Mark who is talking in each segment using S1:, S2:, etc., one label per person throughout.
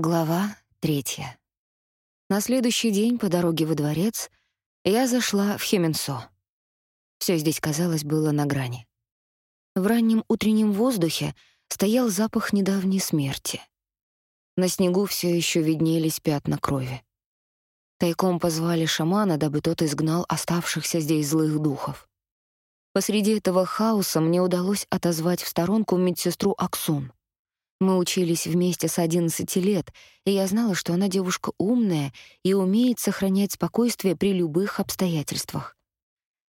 S1: Глава третья. На следующий день по дороге во дворец я зашла в Хеменсо. Все здесь, казалось, было на грани. В раннем утреннем воздухе стоял запах недавней смерти. На снегу все еще виднелись пятна крови. Тайком позвали шамана, дабы тот изгнал оставшихся здесь злых духов. Посреди этого хаоса мне удалось отозвать в сторонку медсестру Аксун — мы учились вместе с 11 лет, и я знала, что она девушка умная и умеет сохранять спокойствие при любых обстоятельствах.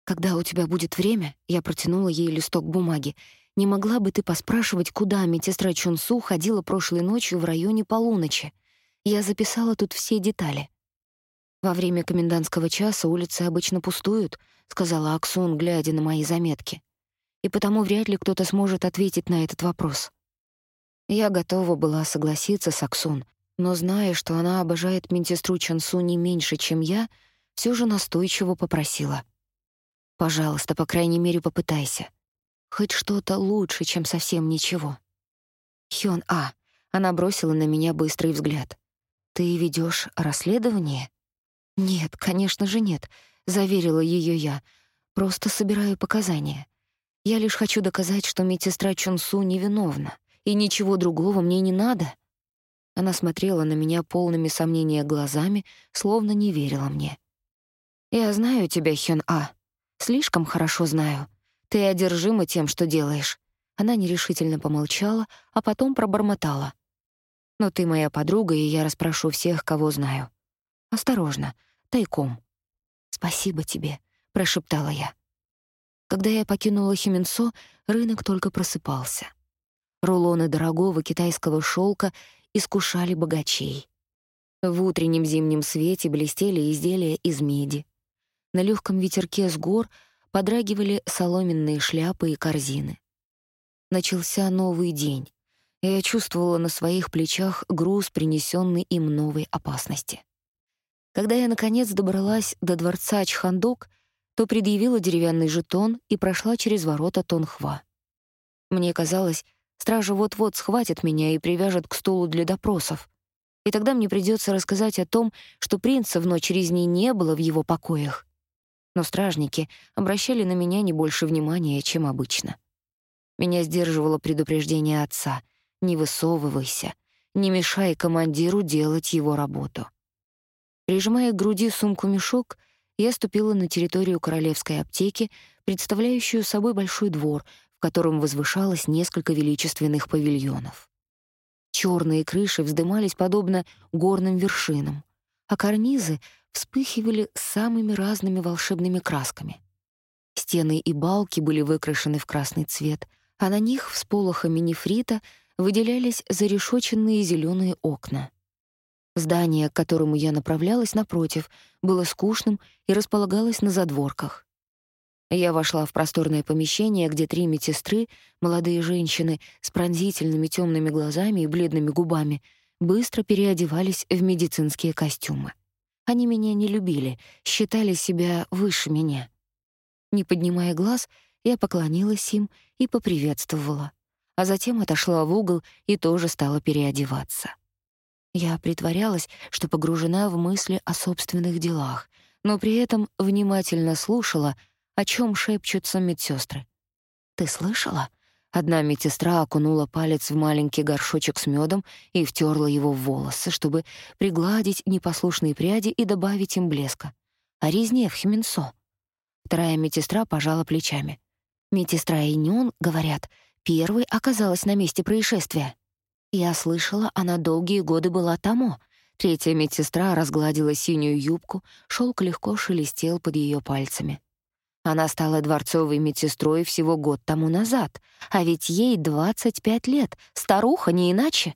S1: Когда у тебя будет время, я протянула ей листок бумаги. Не могла бы ты поспрашивать, куда медсестра Чунсу ходила прошлой ночью в районе полуночи? Я записала тут все детали. Во время комендантского часа улицы обычно пустуют, сказала Аксун, глядя на мои заметки. И потому вряд ли кто-то сможет ответить на этот вопрос. Я готова была согласиться с Аксун, но зная, что она обожает медсестру Чансу не меньше, чем я, все же настойчиво попросила: "Пожалуйста, по крайней мере, попытайся. Хоть что-то лучше, чем совсем ничего". Хён А, она бросила на меня быстрый взгляд. Ты ведешь расследование? Нет, конечно же нет, заверила ее я. Просто собираю показания. Я лишь хочу доказать, что медсестра Чунсу невиновна и ничего другого мне не надо. Она смотрела на меня полными сомнения глазами, словно не верила мне. Я знаю тебя, Хён А. Слишком хорошо знаю. Ты одержима тем, что делаешь. Она нерешительно помолчала, а потом пробормотала: "Но ты моя подруга, и я расспрошу всех, кого знаю. Осторожно, тайком". "Спасибо тебе", прошептала я. Когда я покинула Хименсо, рынок только просыпался. Рулоны дорогого китайского шелка искушали богачей. В утреннем зимнем свете блестели изделия из меди. На легком ветерке с гор подрагивали соломенные шляпы и корзины. Начался новый день, и я чувствовала на своих плечах груз, принесенный им новой опасности. Когда я, наконец, добралась до дворца Чхандок, то предъявила деревянный жетон и прошла через ворота Тонхва. Мне казалось, Стража вот-вот схватит меня и привяжет к стулу для допросов. И тогда мне придется рассказать о том, что принца в ночь резни не было в его покоях. Но стражники обращали на меня не больше внимания, чем обычно. Меня сдерживало предупреждение отца: "Не высовывайся, не мешай командиру делать его работу". Прижимая к груди сумку-мешок, я ступила на территорию королевской аптеки, представляющую собой большой двор, котором возвышалось несколько величественных павильонов. Черные крыши вздымались подобно горным вершинам, а карнизы вспыхивали самыми разными волшебными красками. Стены и балки были выкрашены в красный цвет, а на них всполохами нефрита выделялись зарешоченные зеленые окна. Здание, к которому я направлялась, напротив, было скучным и располагалось на задворках. Я вошла в просторное помещение, где три медсестры, молодые женщины с пронзительными темными глазами и бледными губами, быстро переодевались в медицинские костюмы. Они меня не любили, считали себя выше меня. Не поднимая глаз, я поклонилась им и поприветствовала, а затем отошла в угол и тоже стала переодеваться. Я притворялась, что погружена в мысли о собственных делах, но при этом внимательно слушала — о чем шепчутся медсестры. «Ты слышала?» Одна медсестра окунула палец в маленький горшочек с медом и втерла его в волосы, чтобы пригладить непослушные пряди и добавить им блеска. «О резне в Хименсо». Вторая медсестра пожала плечами. Медсестра Инён, говорят, первой оказалась на месте происшествия. Я слышала, она долгие годы была тамо. Третья медсестра разгладила синюю юбку, шелк легко шелестел под ее пальцами. Она стала дворцовой медсестрой всего год тому назад, а ведь ей 25 лет, старуха не иначе.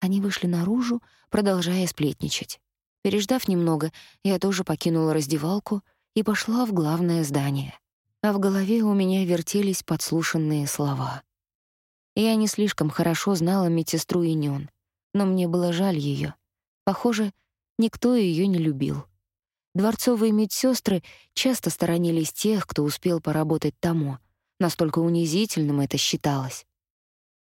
S1: Они вышли наружу, продолжая сплетничать. Переждав немного, я тоже покинула раздевалку и пошла в главное здание. А в голове у меня вертелись подслушанные слова. Я не слишком хорошо знала медсестру Инён, но мне было жаль её. Похоже, никто её не любил. Дворцовые медсестры часто сторонились тех, кто успел поработать тому. Настолько унизительным это считалось.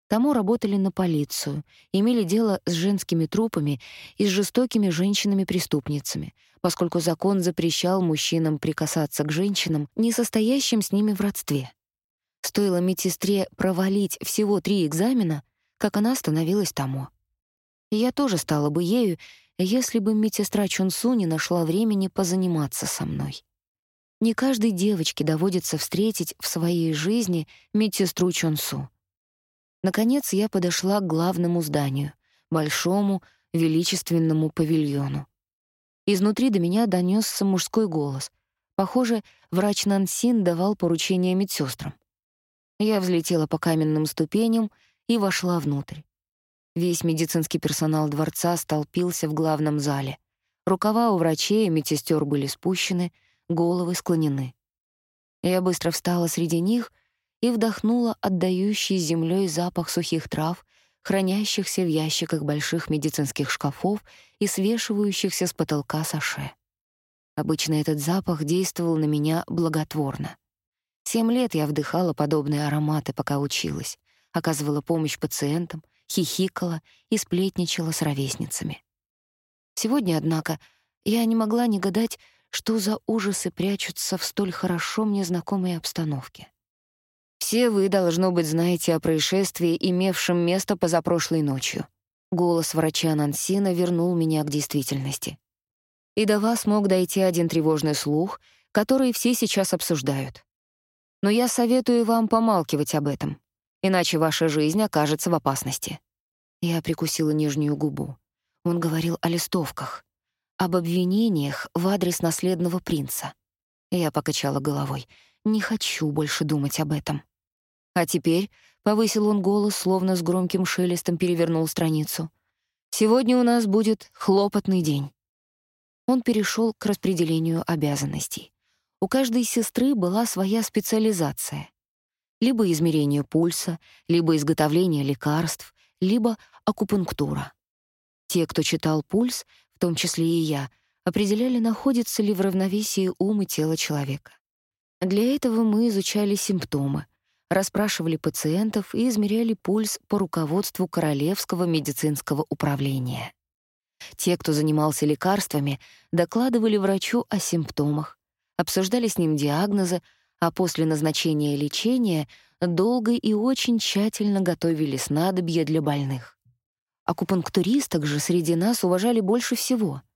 S1: Тому работали на полицию, имели дело с женскими трупами и с жестокими женщинами-преступницами, поскольку закон запрещал мужчинам прикасаться к женщинам, не состоящим с ними в родстве. Стоило медсестре провалить всего три экзамена, как она становилась. И я тоже стала бы ею, если бы медсестра Чунсу не нашла времени позаниматься со мной. Не каждой девочке доводится встретить в своей жизни медсестру Чунсу. Наконец я подошла к главному зданию, большому, величественному павильону. Изнутри до меня донесся мужской голос. Похоже, врач Нансин давал поручения медсестрам. Я взлетела по каменным ступеням и вошла внутрь. Весь медицинский персонал дворца столпился в главном зале. Рукава у врачей и медсестер были спущены, головы склонены. Я быстро встала среди них и вдохнула отдающий землей запах сухих трав, хранящихся в ящиках больших медицинских шкафов и свешивающихся с потолка саше. Обычно этот запах действовал на меня благотворно. Семь лет я вдыхала подобные ароматы, пока училась, оказывала помощь пациентам, хихикала и сплетничала с ровесницами. Сегодня, однако, я не могла не гадать, что за ужасы прячутся в столь хорошо мне знакомой обстановке. Все вы, должно быть, знаете о происшествии, имевшем место позапрошлой ночью. Голос врача Нансина вернул меня к действительности. И до вас мог дойти один тревожный слух, который все сейчас обсуждают. Но я советую вам помалкивать об этом, иначе ваша жизнь окажется в опасности. Я прикусила нижнюю губу. Он говорил о листовках, об обвинениях в адрес наследного принца. Я покачала головой. Не хочу больше думать об этом. А теперь, — повысил он голос, словно с громким шелестом перевернул страницу, — сегодня у нас будет хлопотный день. Он перешел к распределению обязанностей. У каждой сестры была своя специализация. Либо измерение пульса, либо изготовление лекарств, либо акупунктура. Те, кто читал пульс, в том числе и я, определяли, находится ли в равновесии ум и тело человека. Для этого мы изучали симптомы — расспрашивали пациентов и измеряли пульс по руководству Королевского медицинского управления. Те, кто занимался лекарствами, докладывали врачу о симптомах, обсуждали с ним диагнозы, а после назначения лечения долго и очень тщательно готовили снадобья для больных. Акупунктуристок же среди нас уважали больше всего —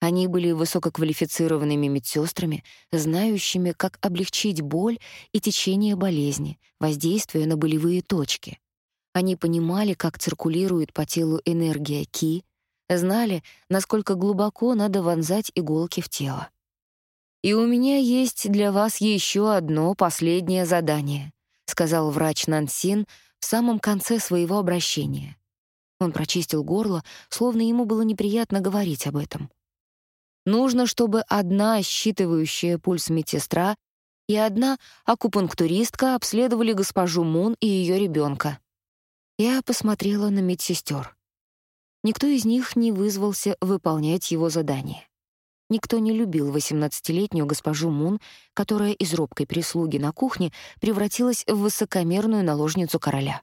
S1: они были высококвалифицированными медсестрами, знающими, как облегчить боль и течение болезни, воздействуя на болевые точки. Они понимали, как циркулирует по телу энергия ки, знали, насколько глубоко надо вонзать иголки в тело. «И у меня есть для вас еще одно последнее задание», сказал врач Нансин в самом конце своего обращения. Он прочистил горло, словно ему было неприятно говорить об этом. Нужно, чтобы одна считывающая пульс медсестра и одна акупунктуристка обследовали госпожу Мун и ее ребенка. Я посмотрела на медсестер. Никто из них не вызвался выполнять его задание. Никто не любил 18-летнюю госпожу Мун, которая из робкой прислуги на кухне превратилась в высокомерную наложницу короля.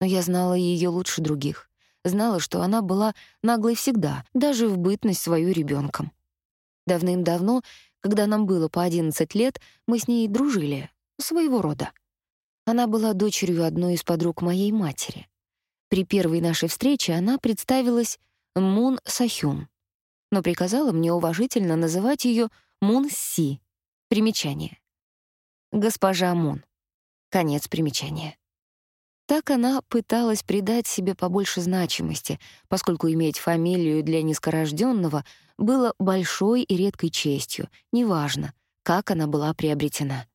S1: Но я знала ее лучше других. Знала, что она была наглой всегда, даже в бытность свою ребенком. Давным-давно, когда нам было по 11 лет, мы с ней дружили, своего рода. Она была дочерью одной из подруг моей матери. При первой нашей встрече она представилась Мун Сахюн, но приказала мне уважительно называть ее Мун Си. Примечание. Госпожа Мун. Конец примечания. Так она пыталась придать себе побольше значимости, поскольку иметь фамилию для низкорожденного было большой и редкой честью, неважно, как она была приобретена.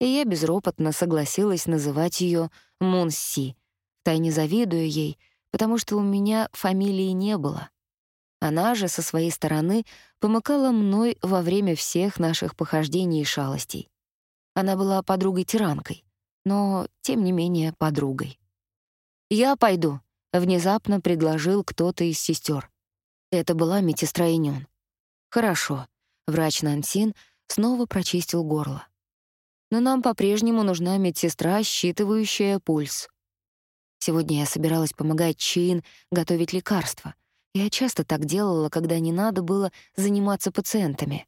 S1: И я безропотно согласилась называть ее Мунси, втайне завидуя ей, потому что у меня фамилии не было. Она же со своей стороны помыкала мной во время всех наших похождений и шалостей. Она была подругой-тиранкой, но, тем не менее, подругой. «Я пойду», — внезапно предложил кто-то из сестер. Это была медсестра Инён. «Хорошо», — врач Нансин снова прочистил горло. «Но нам по-прежнему нужна медсестра, считывающая пульс». Сегодня я собиралась помогать Чин готовить лекарства. Я часто так делала, когда не надо было заниматься пациентами.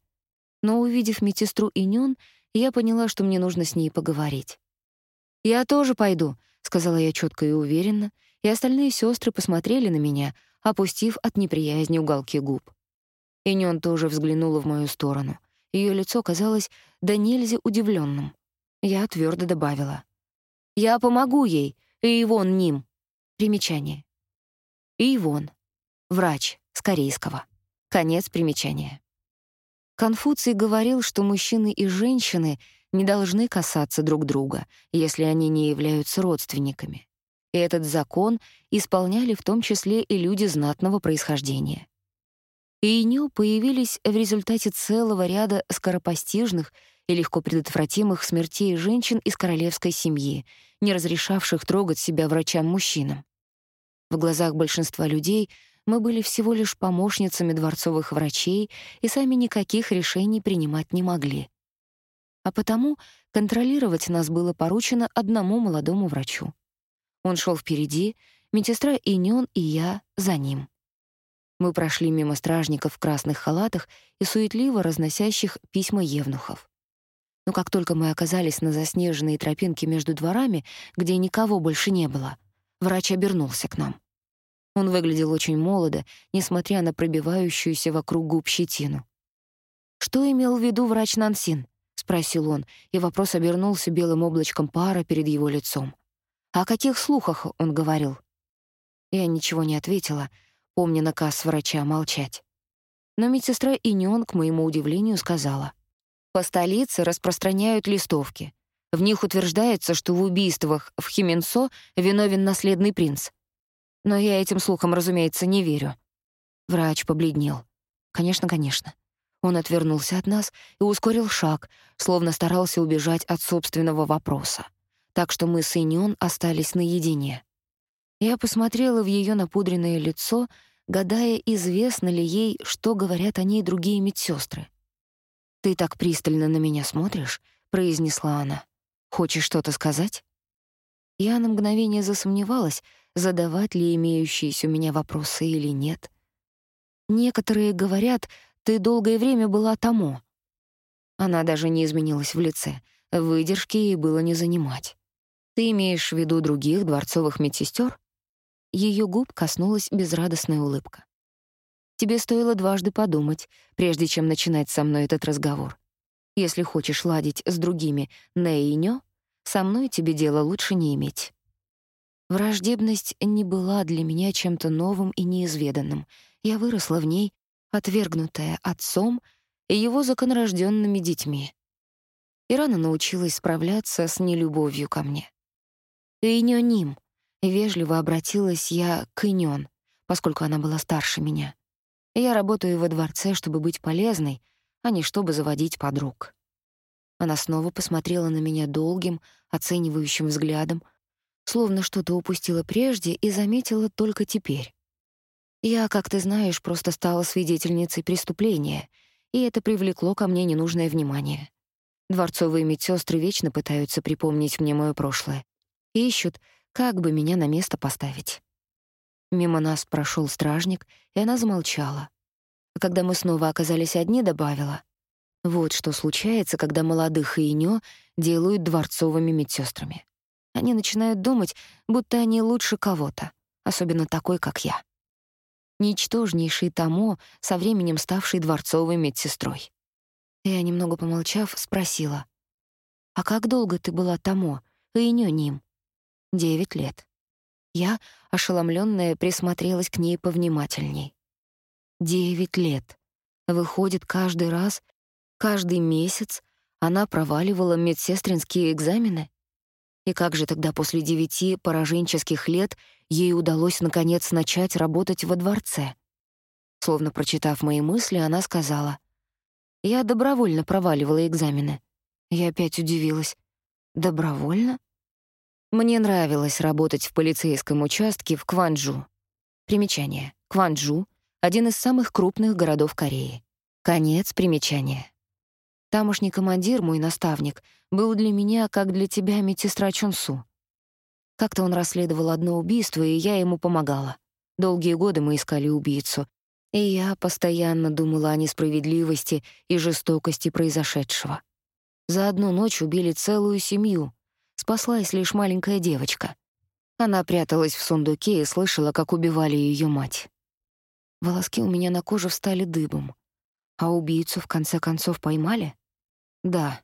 S1: Но увидев медсестру Инён, я поняла, что мне нужно с ней поговорить. «Я тоже пойду», — сказала я четко и уверенно, и остальные сестры посмотрели на меня, опустив от неприязни уголки губ. Инён тоже взглянула в мою сторону. Ее лицо казалось да нельзя удивленным. Я твердо добавила. «Я помогу ей, и Ивон Ним». Примечание. Ивон. Врач с корейского. Конец примечания. Конфуций говорил, что мужчины и женщины не должны касаться друг друга, если они не являются родственниками. И этот закон исполняли в том числе и люди знатного происхождения. Иню появились в результате целого ряда скоропостижных и легко предотвратимых смертей женщин из королевской семьи, не разрешавших трогать себя врачам-мужчинам. В глазах большинства людей мы были всего лишь помощницами дворцовых врачей и сами никаких решений принимать не могли. А потому контролировать нас было поручено одному молодому врачу. Он шел впереди, медсестра Инён и я за ним. Мы прошли мимо стражников в красных халатах и суетливо разносящих письма евнухов. Но как только мы оказались на заснеженной тропинке между дворами, где никого больше не было, врач обернулся к нам. Он выглядел очень молодо, несмотря на пробивающуюся вокруг губ щетину. «Что имел в виду врач Нансин?» — спросил он, и вопрос обернулся белым облачком пара перед его лицом. «О каких слухах он говорил?» Я ничего не ответила, помня наказ врача молчать. Но медсестра Иньон, к моему удивлению, сказала. «По столице распространяют листовки. В них утверждается, что в убийствах в Хименсо виновен наследный принц. Но я этим слухам, разумеется, не верю. Врач побледнел. Конечно, конечно. Он отвернулся от нас и ускорил шаг, словно старался убежать от собственного вопроса. Так что мы с Иньон остались наедине. Я посмотрела в ее напудренное лицо, гадая, известно ли ей, что говорят о ней другие медсестры. «Ты так пристально на меня смотришь», — произнесла она. «Хочешь что-то сказать?» Я на мгновение засомневалась, задавать ли имеющиеся у меня вопросы или нет. Некоторые говорят, ты долгое время была тому. Она даже не изменилась в лице. Выдержки ей было не занимать. Ты имеешь в виду других дворцовых медсестер? Ее губ коснулась безрадостная улыбка. Тебе стоило дважды подумать, прежде чем начинать со мной этот разговор. Если хочешь ладить с другими «не» и «нё», со мной тебе дела лучше не иметь. Враждебность не была для меня чем-то новым и неизведанным. Я выросла в ней, отвергнутая отцом и его законорожденными детьми. И рано научилась справляться с нелюбовью ко мне. «Инёним», — вежливо обратилась я к Инён, поскольку она была старше меня. Я работаю во дворце, чтобы быть полезной, а не чтобы заводить подруг. Она снова посмотрела на меня долгим, оценивающим взглядом, словно что-то упустила прежде и заметила только теперь. Я, как ты знаешь, просто стала свидетельницей преступления, и это привлекло ко мне ненужное внимание. Дворцовые медсестры вечно пытаются припомнить мне моё прошлое и ищут, как бы меня на место поставить. Мимо нас прошел стражник, и она замолчала. А когда мы снова оказались одни, добавила: "Вот что случается, когда молодых инё делают дворцовыми медсестрами. Они начинают думать, будто они лучше кого-то, особенно такой, как я. Ничтожнейший Тамо, со временем ставший дворцовой медсестрой. Я, немного помолчав, спросила. «А как долго ты была Тамо, и ним?» «Девять лет». Я, ошеломленная, присмотрелась к ней повнимательней. «Девять лет. Выходит, каждый раз, каждый месяц она проваливала медсестринские экзамены?» И как же тогда после девяти пораженческих лет ей удалось наконец начать работать во дворце? Словно прочитав мои мысли, она сказала: "Я добровольно проваливала экзамены". Я опять удивилась. Добровольно? Мне нравилось работать в полицейском участке в Кванджу. Примечание: Кванджу один из самых крупных городов Кореи. Конец примечания. Тамошний командир, мой наставник, был для меня как для тебя медсестра Чонсу. Как-то он расследовал одно убийство, и я ему помогала. Долгие годы мы искали убийцу, и я постоянно думала о несправедливости и жестокости произошедшего. За одну ночь убили целую семью. Спаслась лишь маленькая девочка. Она пряталась в сундуке и слышала, как убивали ее мать. Волоски у меня на коже встали дыбом. А убийцу в конце концов поймали? Да.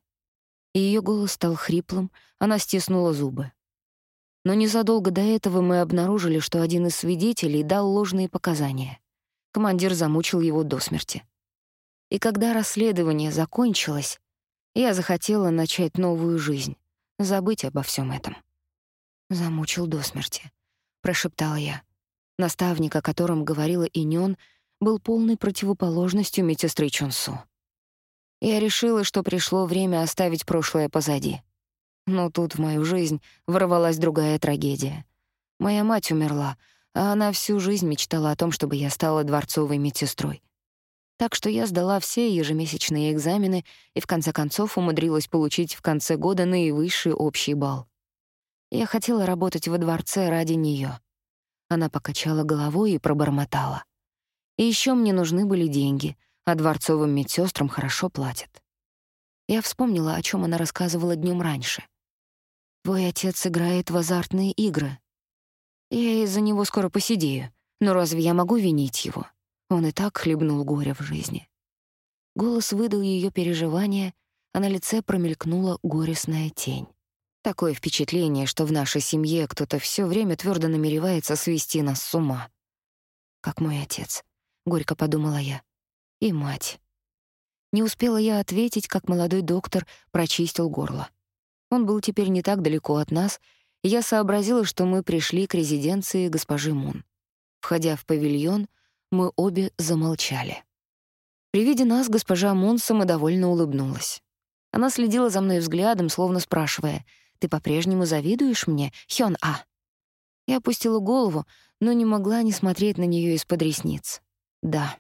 S1: Ее голос стал хриплым, она стиснула зубы. Но незадолго до этого мы обнаружили, что один из свидетелей дал ложные показания. Командир замучил его до смерти. И когда расследование закончилось, я захотела начать новую жизнь, забыть обо всем этом. Замучил до смерти, прошептала я. Наставник, о котором говорила Инён, был полной противоположностью медсестры Чонсу. Я решила, что пришло время оставить прошлое позади. Но тут в мою жизнь ворвалась другая трагедия. Моя мать умерла, а она всю жизнь мечтала о том, чтобы я стала дворцовой медсестрой. Так что я сдала все ежемесячные экзамены и в конце концов умудрилась получить в конце года наивысший общий балл. Я хотела работать во дворце ради неё. Она покачала головой и пробормотала. И ещё мне нужны были деньги, а дворцовым медсёстрам хорошо платят. Я вспомнила, о чём она рассказывала днём раньше. «Твой отец играет в азартные игры. Я из-за него скоро посидею, но разве я могу винить его? Он и так хлебнул горя в жизни». Голос выдал её переживания, а на лице промелькнула горестная тень. Такое впечатление, что в нашей семье кто-то все время твердо намеревается свести нас с ума. Как мой отец, горько подумала я. И мать. Не успела я ответить, как молодой доктор прочистил горло. Он был теперь не так далеко от нас, и я сообразила, что мы пришли к резиденции госпожи Мун. Входя в павильон, мы обе замолчали. При виде нас госпожа Мун самодовольно улыбнулась. Она следила за мной взглядом, словно спрашивая — ты по-прежнему завидуешь мне, Хён-А?» Я опустила голову, но не могла не смотреть на неё из-под ресниц. Да,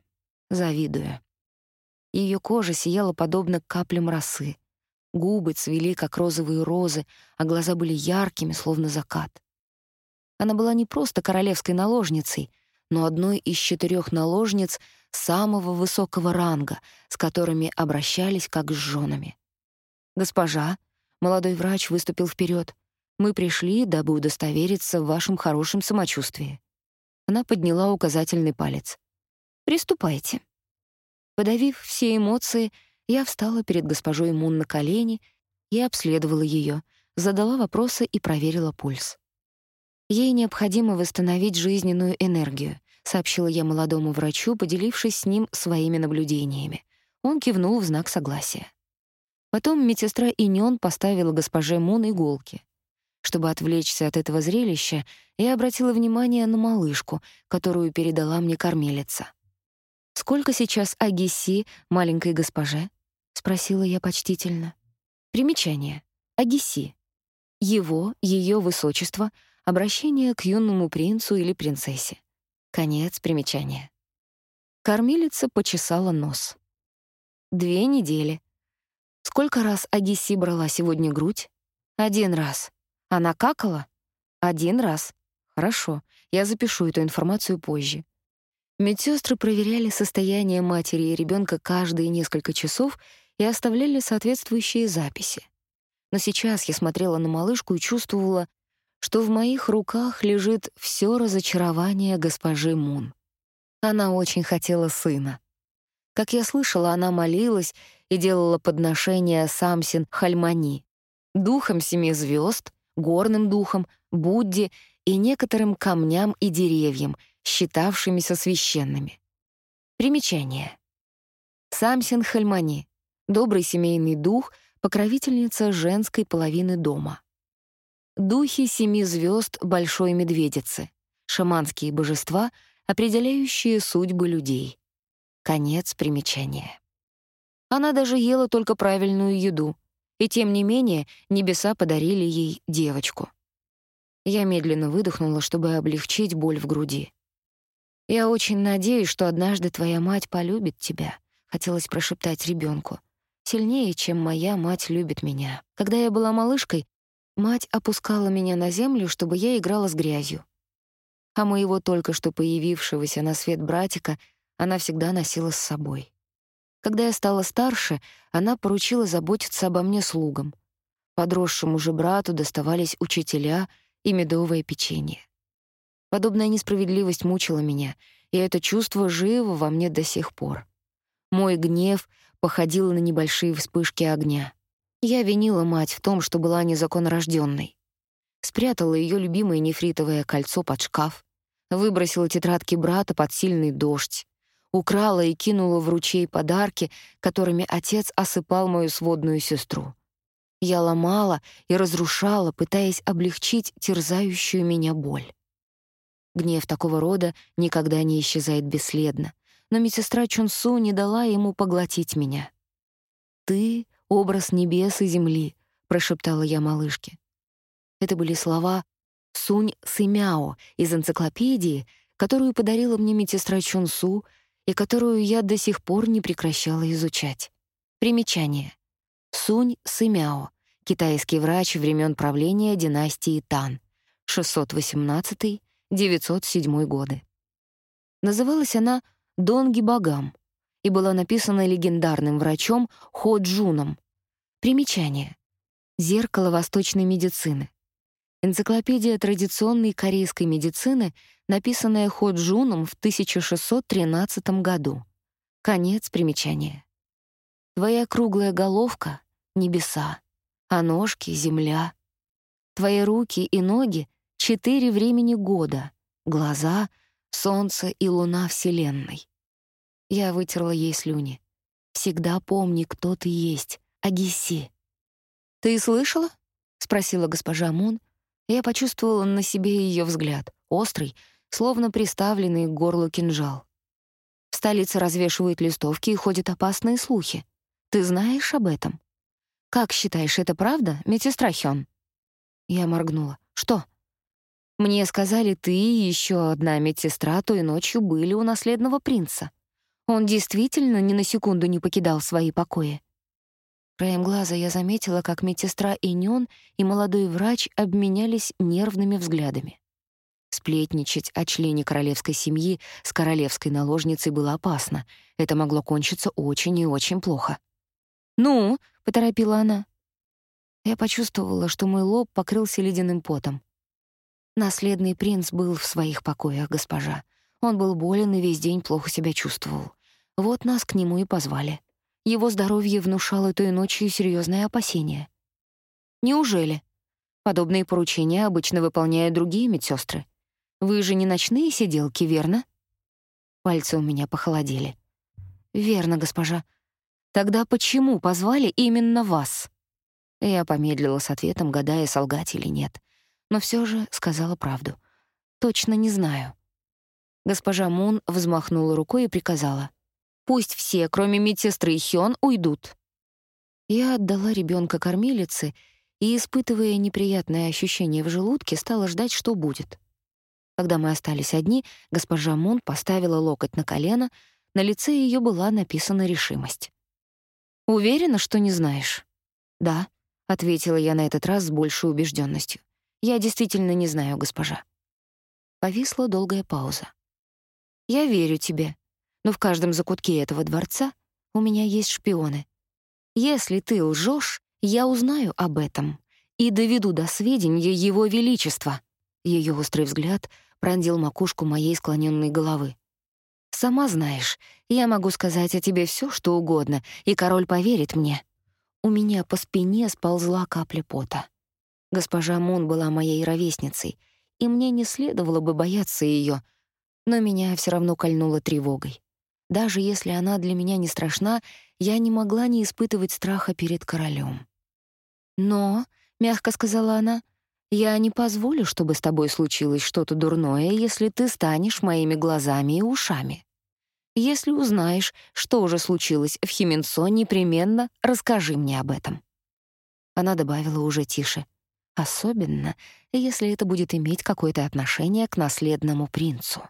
S1: завидую. Её кожа сияла подобно каплям росы. Губы цвели, как розовые розы, а глаза были яркими, словно закат. Она была не просто королевской наложницей, но одной из четырёх наложниц самого высокого ранга, с которыми обращались как с жёнами. «Госпожа», Молодой врач выступил вперед. «Мы пришли, дабы удостовериться в вашем хорошем самочувствии». Она подняла указательный палец. «Приступайте». Подавив все эмоции, я встала перед госпожой Мун на колени и обследовала ее, задала вопросы и проверила пульс. «Ей необходимо восстановить жизненную энергию», — сообщила я молодому врачу, поделившись с ним своими наблюдениями. Он кивнул в знак согласия. Потом медсестра Инён поставила госпоже Мун иголки. Чтобы отвлечься от этого зрелища, я обратила внимание на малышку, которую передала мне кормилица. «Сколько сейчас Агиси маленькой госпоже?» — спросила я почтительно. Примечание. Агиси. Его, ее высочество, обращение к юному принцу или принцессе. Конец примечания. Кормилица почесала нос. «Две недели», Сколько раз Агиси брала сегодня грудь? Один раз. Она какала? Один раз. Хорошо, я запишу эту информацию позже. Медсестры проверяли состояние матери и ребенка каждые несколько часов и оставляли соответствующие записи. Но сейчас я смотрела на малышку и чувствовала, что в моих руках лежит все разочарование госпожи Мун. Она очень хотела сына. Как я слышала, она молилась и делала подношения Самсин Хальмани, духом семи звезд, горным духом, Будде и некоторым камням и деревьям, считавшимися священными. Примечание. Самсин Хальмани — добрый семейный дух, покровительница женской половины дома. Духи семи звезд Большой Медведицы — шаманские божества, определяющие судьбы людей. Конец примечания. Она даже ела только правильную еду, и тем не менее небеса подарили ей девочку. Я медленно выдохнула, чтобы облегчить боль в груди. «Я очень надеюсь, что однажды твоя мать полюбит тебя», — хотелось прошептать ребенку. «Сильнее, чем моя мать любит меня. Когда я была малышкой, Мать опускала меня на землю, чтобы я играла с грязью. А моего только что появившегося на свет братика она всегда носила с собой. Когда я стала старше, она поручила заботиться обо мне слугам. Подросшему же брату доставались учителя и медовое печенье. Подобная несправедливость мучила меня, и это чувство живо во мне до сих пор. Мой гнев походил на небольшие вспышки огня. Я винила мать в том, что была незаконнорожденной. Спрятала ее любимое нефритовое кольцо под шкаф, выбросила тетрадки брата под сильный дождь, украла и кинула в ручей подарки, которыми отец осыпал мою сводную сестру. Я ломала и разрушала, пытаясь облегчить терзающую меня боль. Гнев такого рода никогда не исчезает бесследно, но медсестра Чунсу не дала ему поглотить меня. «Ты — образ небес и земли», — прошептала я малышке. Это были слова Сунь Сымяо из энциклопедии, которую подарила мне медсестра Чунсу и которую я до сих пор не прекращала изучать. Примечание. Сунь Сымяо, китайский врач времен правления династии Тан, 618-907 годы. Называлась она «Донги богам» и была написана легендарным врачом Хо Джуном. Примечание. Зеркало восточной медицины. Энциклопедия традиционной корейской медицины, написанная Хо Джуном в 1613 году. Конец примечания. Твоя круглая головка — небеса, а ножки — земля. Твои руки и ноги — четыре времени года, глаза — солнце и луна Вселенной. Я вытерла ей слюни. «Всегда помни, кто ты есть, Агиси». «Ты слышала?» — спросила госпожа Мун. Я почувствовала на себе ее взгляд, острый, словно приставленный к горлу кинжал. В столице развешивают листовки и ходят опасные слухи. Ты знаешь об этом? Как считаешь, это правда, медсестра? Я моргнула. Что? Мне сказали, ты и еще одна медсестра той ночью были у наследного принца. Он действительно ни на секунду не покидал свои покои. Краем глаза я заметила, как медсестра Инён и молодой врач обменялись нервными взглядами. Сплетничать о члене королевской семьи с королевской наложницей было опасно. Это могло кончиться очень и очень плохо. «Ну?» — поторопила она. Я почувствовала, что мой лоб покрылся ледяным потом. Наследный принц был в своих покоях, госпожа. Он был болен и весь день плохо себя чувствовал. Вот нас к нему и позвали. Его здоровье внушало той ночью серьезное опасение. Неужели? Подобные поручения обычно выполняют другие медсестры. Вы же не ночные сиделки, верно? Пальцы у меня похолодели. Верно, госпожа. Тогда почему позвали именно вас? Я помедлила с ответом, гадая, солгать или нет. Но все же сказала правду. Точно не знаю. Госпожа Мун взмахнула рукой и приказала: "Пусть все, кроме медсестры Хён, уйдут". Я отдала ребенка кормилице и, испытывая неприятное ощущение в желудке, стала ждать, что будет. Когда мы остались одни, госпожа Мун поставила локоть на колено, на лице ее была написана решимость. Уверена, что не знаешь? Да, ответила я на этот раз с большей убежденностью. Я действительно не знаю, госпожа. Повисла долгая пауза. Я верю тебе, но в каждом закутке этого дворца у меня есть шпионы. Если ты лжешь, я узнаю об этом и доведу до сведения его величества. Ее острый взгляд пронзил макушку моей склоненной головы. Сама знаешь, я могу сказать о тебе все, что угодно, и король поверит мне. У меня по спине сползла капля пота. Госпожа Мун была моей ровесницей, и мне не следовало бы бояться ее, но меня все равно кольнуло тревогой. Даже если она для меня не страшна, я не могла не испытывать страха перед королем. «Но», — мягко сказала она, — «я не позволю, чтобы с тобой случилось что-то дурное, если ты станешь моими глазами и ушами. Если узнаешь, что уже случилось в Хименсо, непременно расскажи мне об этом». Она добавила уже тише. «Особенно, если это будет иметь какое-то отношение к наследному принцу».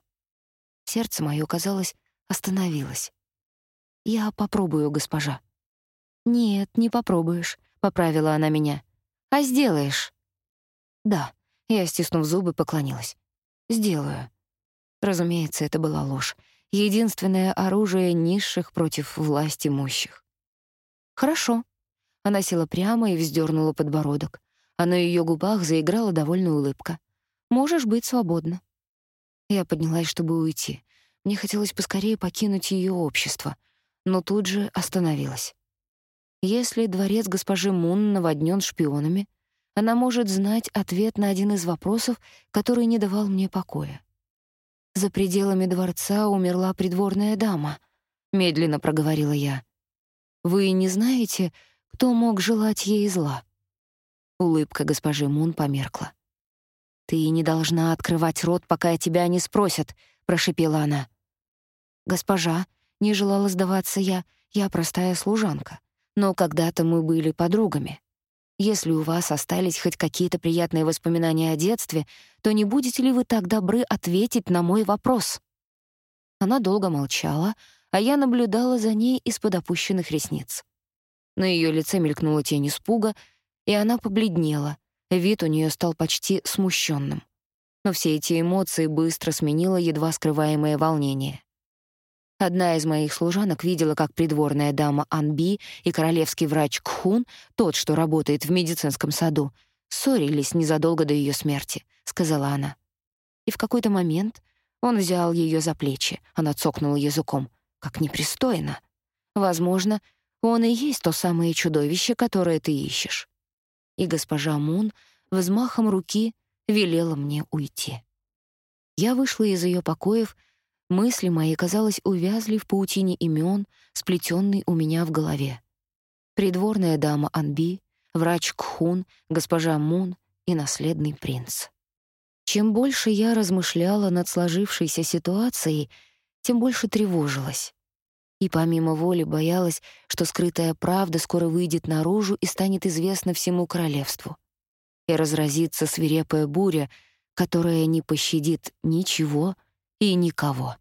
S1: Сердце мое, казалось, остановилось. «Я попробую, госпожа». «Нет, не попробуешь», — поправила она меня. «А сделаешь. Да, я, стиснув зубы, поклонилась. Сделаю. Разумеется, это была ложь. Единственное оружие низших против власти имущих. Хорошо. Она села прямо и вздернула подбородок, а на ее губах заиграла довольная улыбка. Можешь быть свободна. Я поднялась, чтобы уйти. Мне хотелось поскорее покинуть ее общество, но тут же остановилась. Если дворец госпожи Мун наводнен шпионами, она может знать ответ на один из вопросов, который не давал мне покоя. За пределами дворца умерла придворная дама, медленно проговорила я. Вы не знаете, кто мог желать ей зла? Улыбка госпожи Мун померкла. Ты не должна открывать рот, пока тебя не спросят, прошипела она. Госпожа, не желала сдаваться я, я простая служанка но когда-то мы были подругами. Если у вас остались хоть какие-то приятные воспоминания о детстве, то не будете ли вы так добры ответить на мой вопрос?» Она долго молчала, а я наблюдала за ней из-под опущенных ресниц. На ее лице мелькнула тень испуга, и она побледнела. Вид у нее стал почти смущенным. Но все эти эмоции быстро сменило едва скрываемое волнение. Одна из моих служанок видела, как придворная дама Анби и королевский врач Кхун, тот, что работает в медицинском саду, ссорились незадолго до ее смерти, сказала она. И в какой-то момент он взял ее за плечи. Она цокнула языком. Как непристойно. Возможно, он и есть то самое чудовище, которое ты ищешь. И госпожа Мун взмахом руки велела мне уйти. Я вышла из ее покоев, Мысли мои, казалось, увязли в паутине имен, сплетенной у меня в голове. Придворная дама Анби, врач Кхун, госпожа Мун и наследный принц. Чем больше я размышляла над сложившейся ситуацией, тем больше тревожилась. И помимо воли боялась, что скрытая правда скоро выйдет наружу и станет известна всему королевству. И разразится свирепая буря, которая не пощадит ничего и никого.